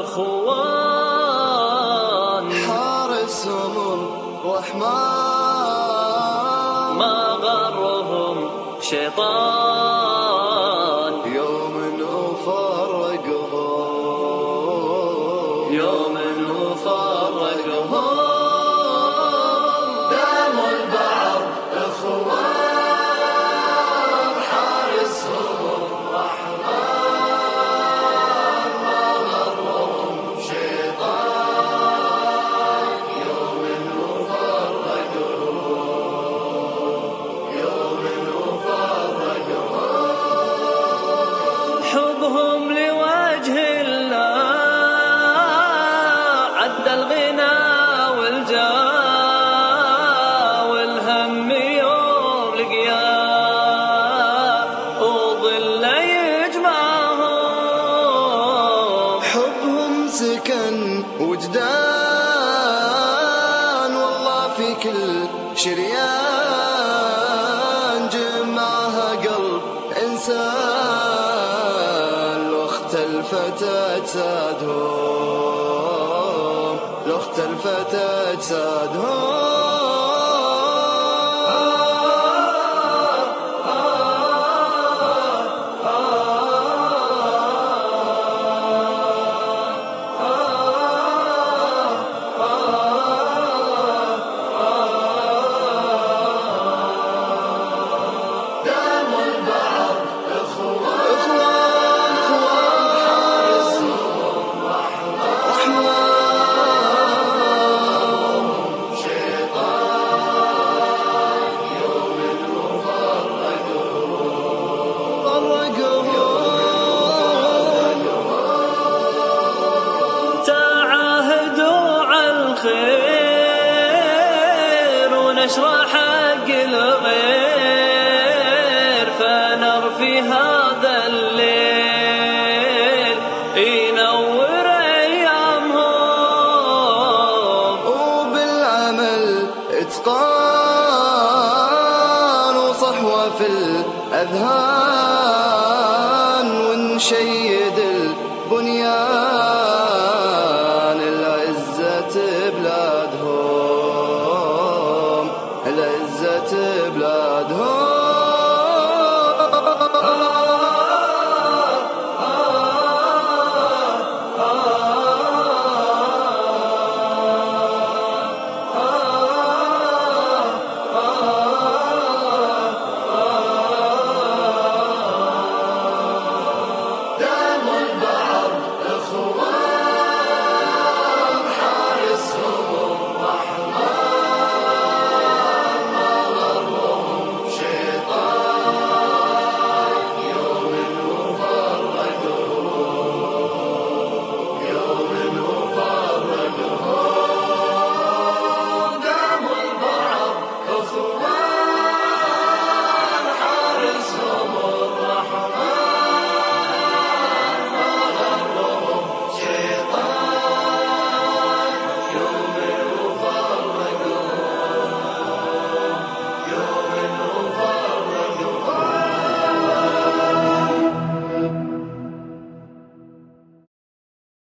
اخوان الرحمن. ما غرهم شيطان. يوم وفرقهم يوم وفرقهم كل شريان جمعها قلب إنسان. لو اختلفت اجسادهم لو اختلفت داموا الخير ونشر حق الغير؟ فنر في هذا الليل. ينور أيامهم. وبالعمل إتقان وصحوة في الأذهان ونشيد blood.